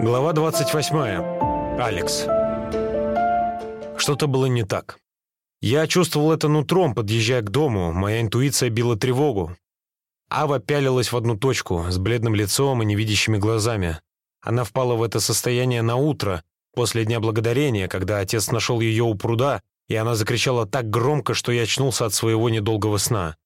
Глава 28. Алекс. Что-то было не так. Я чувствовал это нутром, подъезжая к дому. Моя интуиция била тревогу. Ава пялилась в одну точку, с бледным лицом и невидящими глазами. Она впала в это состояние на утро, после Дня Благодарения, когда отец нашел ее у пруда, и она закричала так громко, что я очнулся от своего недолгого сна.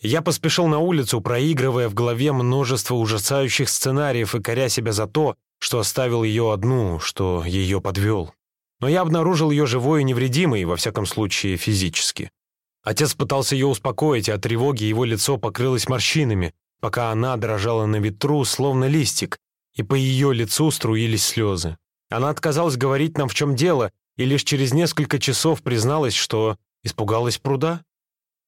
Я поспешил на улицу, проигрывая в голове множество ужасающих сценариев и коря себя за то, что оставил ее одну, что ее подвел. Но я обнаружил ее живой и невредимой, во всяком случае физически. Отец пытался ее успокоить, а от тревоги его лицо покрылось морщинами, пока она дрожала на ветру, словно листик, и по ее лицу струились слезы. Она отказалась говорить нам, в чем дело, и лишь через несколько часов призналась, что испугалась пруда.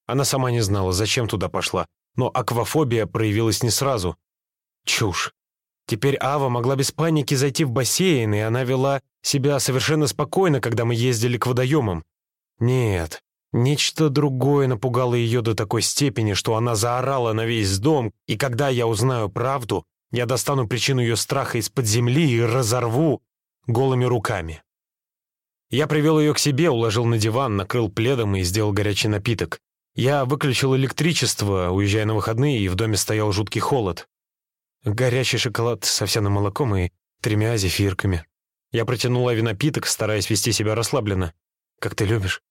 Она сама не знала, зачем туда пошла, но аквафобия проявилась не сразу. Чушь. Теперь Ава могла без паники зайти в бассейн, и она вела себя совершенно спокойно, когда мы ездили к водоемам. Нет, нечто другое напугало ее до такой степени, что она заорала на весь дом, и когда я узнаю правду, я достану причину ее страха из-под земли и разорву голыми руками. Я привел ее к себе, уложил на диван, накрыл пледом и сделал горячий напиток. Я выключил электричество, уезжая на выходные, и в доме стоял жуткий холод. Горячий шоколад с овсяным молоком и тремя зефирками. Я протянул напиток, стараясь вести себя расслабленно. «Как ты любишь?»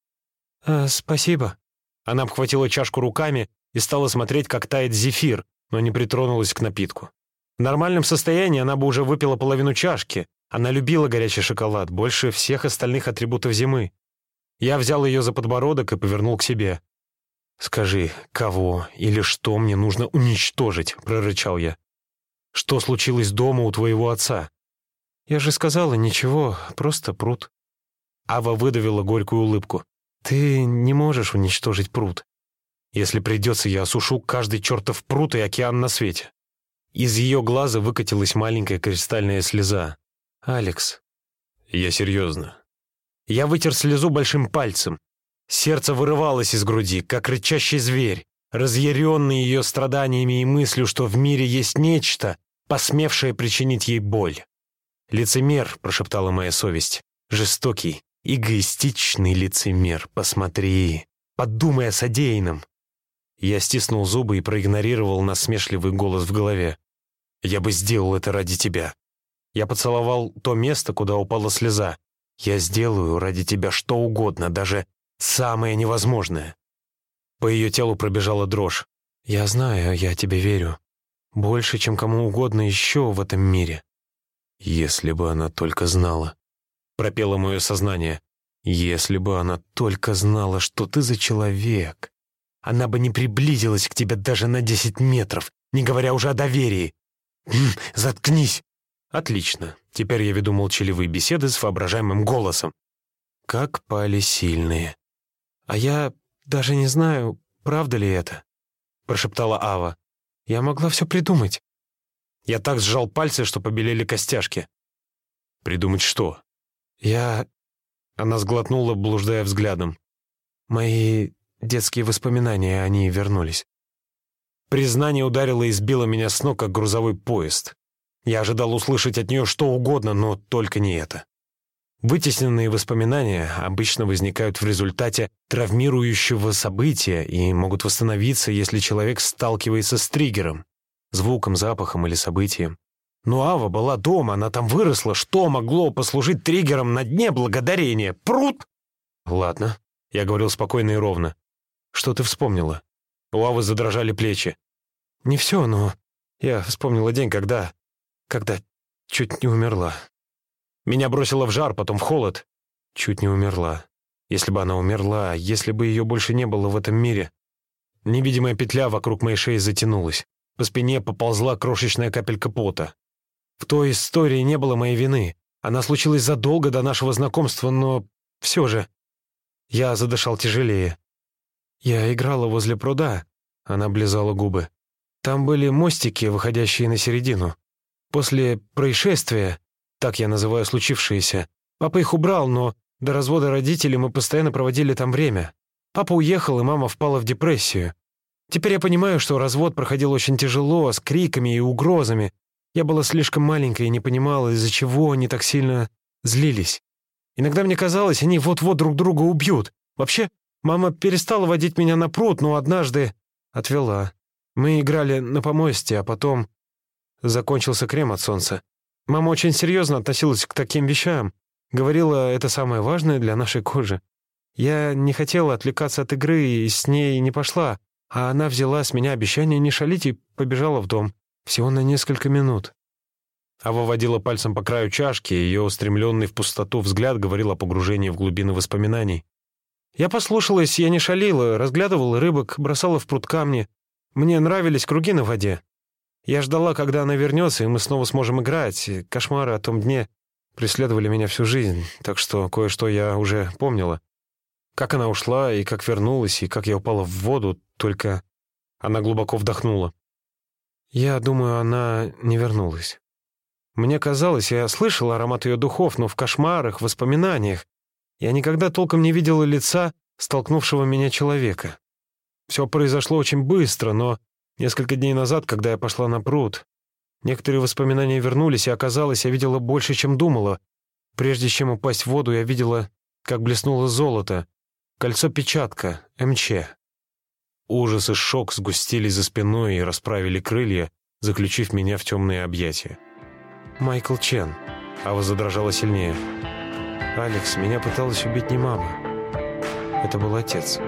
«А, «Спасибо». Она обхватила чашку руками и стала смотреть, как тает зефир, но не притронулась к напитку. В нормальном состоянии она бы уже выпила половину чашки. Она любила горячий шоколад, больше всех остальных атрибутов зимы. Я взял ее за подбородок и повернул к себе. «Скажи, кого или что мне нужно уничтожить?» — прорычал я. Что случилось дома у твоего отца?» «Я же сказала, ничего, просто пруд». Ава выдавила горькую улыбку. «Ты не можешь уничтожить пруд. Если придется, я осушу каждый чертов пруд и океан на свете». Из ее глаза выкатилась маленькая кристальная слеза. «Алекс». «Я серьезно». Я вытер слезу большим пальцем. Сердце вырывалось из груди, как рычащий зверь разъяренный ее страданиями и мыслью, что в мире есть нечто, посмевшее причинить ей боль. «Лицемер», — прошептала моя совесть, — «жестокий, эгоистичный лицемер, посмотри, подумай о содеянном». Я стиснул зубы и проигнорировал насмешливый голос в голове. «Я бы сделал это ради тебя». Я поцеловал то место, куда упала слеза. «Я сделаю ради тебя что угодно, даже самое невозможное». По ее телу пробежала дрожь. «Я знаю, я тебе верю. Больше, чем кому угодно еще в этом мире». «Если бы она только знала», — пропело мое сознание. «Если бы она только знала, что ты за человек, она бы не приблизилась к тебе даже на десять метров, не говоря уже о доверии. Заткнись!» «Отлично. Теперь я веду молчаливые беседы с воображаемым голосом. Как пали сильные. А я «Даже не знаю, правда ли это», — прошептала Ава. «Я могла все придумать». Я так сжал пальцы, что побелели костяшки. «Придумать что?» «Я...» Она сглотнула, блуждая взглядом. «Мои детские воспоминания, они вернулись». Признание ударило и сбило меня с ног, как грузовой поезд. Я ожидал услышать от нее что угодно, но только не это. Вытесненные воспоминания обычно возникают в результате травмирующего события и могут восстановиться, если человек сталкивается с триггером, звуком, запахом или событием. Но Ава была дома, она там выросла. Что могло послужить триггером на дне благодарения? Пруд? Ладно, я говорил спокойно и ровно. Что ты вспомнила? У Авы задрожали плечи. Не все, но я вспомнила день, когда... когда чуть не умерла. Меня бросило в жар, потом в холод. Чуть не умерла. Если бы она умерла, если бы ее больше не было в этом мире. Невидимая петля вокруг моей шеи затянулась. По спине поползла крошечная капелька пота. В той истории не было моей вины. Она случилась задолго до нашего знакомства, но все же... Я задышал тяжелее. Я играла возле пруда. Она облизала губы. Там были мостики, выходящие на середину. После происшествия так я называю случившееся. Папа их убрал, но до развода родителей мы постоянно проводили там время. Папа уехал, и мама впала в депрессию. Теперь я понимаю, что развод проходил очень тяжело, с криками и угрозами. Я была слишком маленькая и не понимала, из-за чего они так сильно злились. Иногда мне казалось, они вот-вот друг друга убьют. Вообще, мама перестала водить меня на пруд, но однажды отвела. Мы играли на помосте, а потом закончился крем от солнца. Мама очень серьезно относилась к таким вещам. Говорила, это самое важное для нашей кожи. Я не хотела отвлекаться от игры и с ней не пошла, а она взяла с меня обещание не шалить и побежала в дом. Всего на несколько минут. Ава водила пальцем по краю чашки, ее устремленный в пустоту взгляд говорил о погружении в глубины воспоминаний. Я послушалась, я не шалила, разглядывала рыбок, бросала в пруд камни. Мне нравились круги на воде. Я ждала, когда она вернется, и мы снова сможем играть. Кошмары о том дне преследовали меня всю жизнь, так что кое-что я уже помнила. Как она ушла, и как вернулась, и как я упала в воду, только она глубоко вдохнула. Я думаю, она не вернулась. Мне казалось, я слышал аромат ее духов, но в кошмарах, воспоминаниях я никогда толком не видела лица столкнувшего меня человека. Все произошло очень быстро, но несколько дней назад, когда я пошла на пруд, некоторые воспоминания вернулись, и оказалось, я видела больше, чем думала. Прежде чем упасть в воду, я видела, как блеснуло золото, кольцо-печатка, МЧ. Ужас и шок сгустились за спиной и расправили крылья, заключив меня в темные объятия. «Майкл Чен». Ава задрожала сильнее. «Алекс, меня пыталась убить не мама. Это был отец».